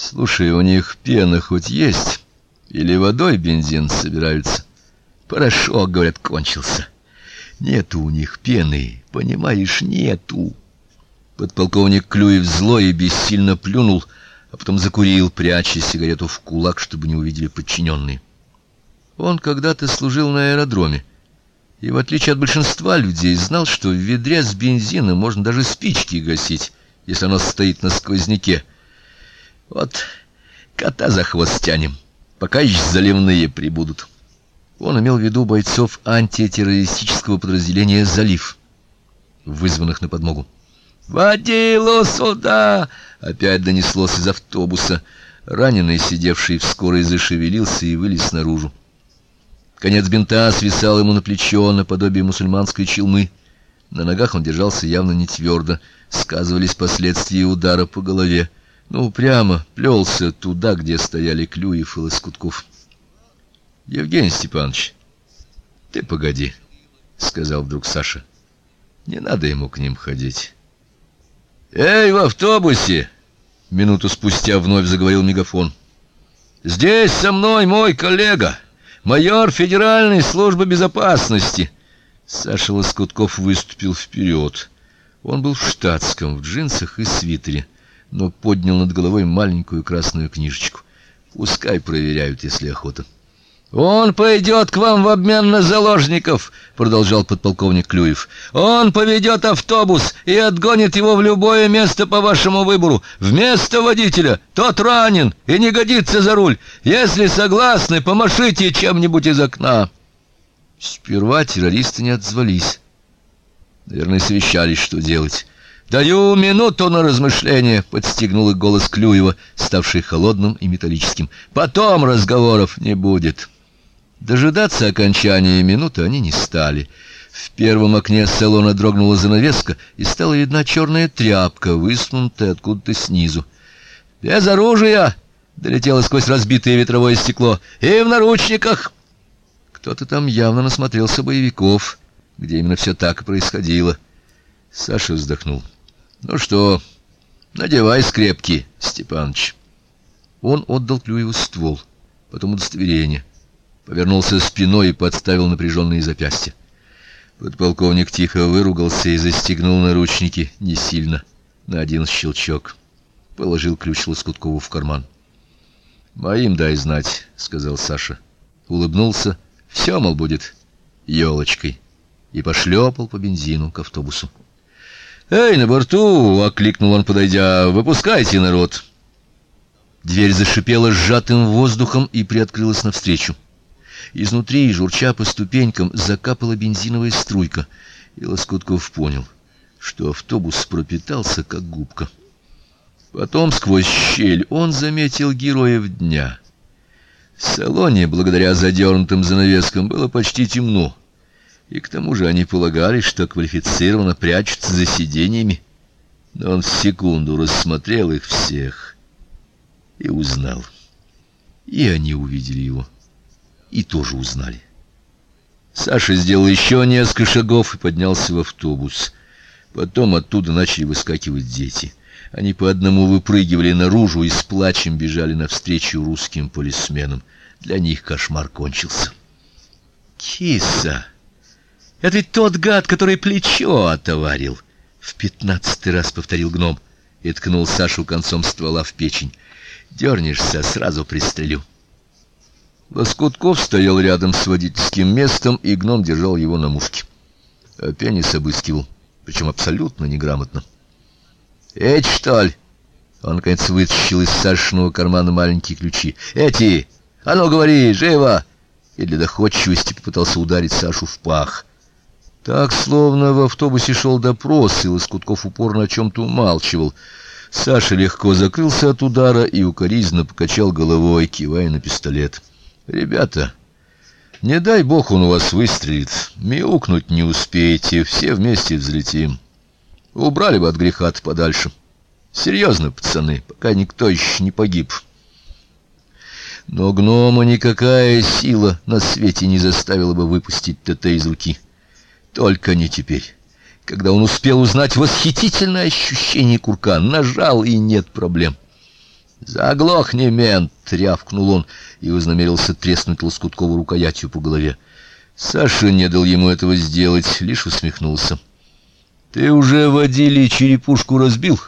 Слушай, у них пена хоть есть? Или водой бензин собираются? Порошок, говорят, кончился. Нету у них пены, понимаешь, нету. Подполковник Клюев зло и бессильно плюнул, а потом закурил, пряча сигарету в кулак, чтобы не увидели подчиненные. Он когда-то служил на аэродроме, и в отличие от большинства людей знал, что в ведре с бензином можно даже спички гасить, если оно стоит на сквозняке. Вот кота за хвост тянем, пока еще заливные прибудут. Он имел в виду бойцов антитеррористического подразделения «Залив», вызванных на подмогу. «Водилу сюда!» — опять донеслось из автобуса. Раненый, сидевший в скорой, зашевелился и вылез наружу. Конец бинта свисал ему на плечо, наподобие мусульманской челмы. На ногах он держался явно не твердо, сказывались последствия удара по голове. Ну, прямо плелся туда, где стояли Клюев и Лоскутков. Евгений Степанович, ты погоди, сказал вдруг Саша. Не надо ему к ним ходить. Эй, в автобусе, минуту спустя вновь заговорил мегафон. Здесь со мной мой коллега, майор Федеральной службы безопасности. Саша Лоскутков выступил вперед. Он был в штатском, в джинсах и свитере, но поднял над головой маленькую красную книжечку. Пускай проверяют, если охота. Он пойдет к вам в обмен на заложников, продолжал подполковник Клюев. Он поведет автобус и отгонит его в любое место по вашему выбору. Вместо водителя тот ранен и не годится за руль. Если согласны, помашите чем-нибудь из окна. Сперва террористы не отзвались. Наверное, совещались, что делать. Даю минуту на размышление, подстегнул их голос Клюева, ставший холодным и металлическим. Потом разговоров не будет. Дожидаться окончания минуты они не стали. В первом окне салона дрогнула занавеска, и стала видна черная тряпка, высунутая откуда-то снизу. «Без оружия!» — долетело сквозь разбитое ветровое стекло. «И в наручниках!» Кто-то там явно насмотрелся боевиков, где именно все так и происходило. Саша вздохнул. «Ну что, надевай скрепки, Степаныч». Он отдал Клюеву ствол, потом удостоверение повернулся спиной и подставил напряженные запястья. Подполковник тихо выругался и застегнул наручники не сильно, на один щелчок. Положил ключ Лоскуткову в карман. "Моим дай знать", сказал Саша. Улыбнулся. «Все, мол, будет елочкой и пошлепал по бензину к автобусу. "Эй, на борту!" окликнул он, подойдя. "Выпускайте народ!" Дверь зашипела сжатым воздухом и приоткрылась навстречу. Изнутри, журча по ступенькам, закапала бензиновая струйка, и Лоскутков понял, что автобус пропитался как губка. Потом сквозь щель он заметил героев дня. В салоне, благодаря задернутым занавескам, было почти темно. И к тому же они полагали, что квалифицированно прячутся за сиденьями. Но он в секунду рассмотрел их всех и узнал. И они увидели его и тоже узнали. Саша сделал еще несколько шагов и поднялся в автобус. Потом оттуда начали выскакивать дети. Они по одному выпрыгивали наружу и с плачем бежали навстречу русским полисменам. Для них кошмар кончился. Киса. Это ведь тот гад, который плечо отоварил. В пятнадцатый раз повторил гном и ткнул Сашу концом ствола в печень. Дернешься, сразу пристрелю. Лоскутков стоял рядом с водительским местом, и гном держал его на мушке. А пенис обыскивал, причем абсолютно неграмотно. «Эти, что ли?» Он, наконец, вытащил из Сашиного кармана маленькие ключи. «Эти! А ну, говори, живо!» И для доходчивости попытался ударить Сашу в пах. Так, словно в автобусе шел допрос, и Лоскутков упорно о чем-то умалчивал. Саша легко закрылся от удара и укоризненно покачал головой, кивая на пистолет. Ребята, не дай бог он у вас выстрелит, мяукнуть не успеете, все вместе взлетим. Убрали бы от греха подальше. Серьезно, пацаны, пока никто еще не погиб. Но гнома никакая сила на свете не заставила бы выпустить ТТ из руки. Только не теперь, когда он успел узнать восхитительное ощущение курка, нажал и нет проблем. «Заглохни, мент!» — рявкнул он и вознамерился треснуть Лоскуткову рукоятью по голове. Саша не дал ему этого сделать, лишь усмехнулся. «Ты уже водили черепушку разбил?»